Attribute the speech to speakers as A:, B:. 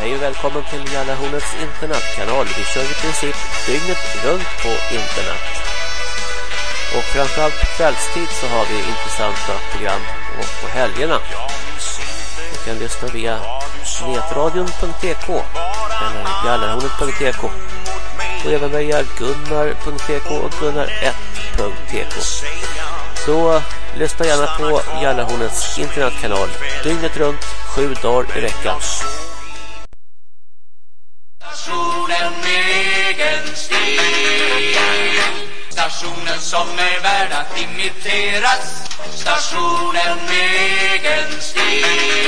A: hej och välkommen till Jallarhornets internetkanal. Vi kör i princip dygnet runt på internet. Och framförallt kvällstid så har vi intressanta program och på helgerna. Du kan lyssna via netradion.tk eller jallarhornet.tk och även via gunnar.tk och gunnar1.tk. Så lyssna gärna på Jallarhornets internetkanal dygnet runt, sju dagar i veckan.
B: Stationen egen stil Stationen som är värd att imiteras. Stationen egen stil